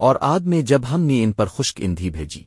اور آد میں جب ہم نے ان پر خشک اندھی بھیجی۔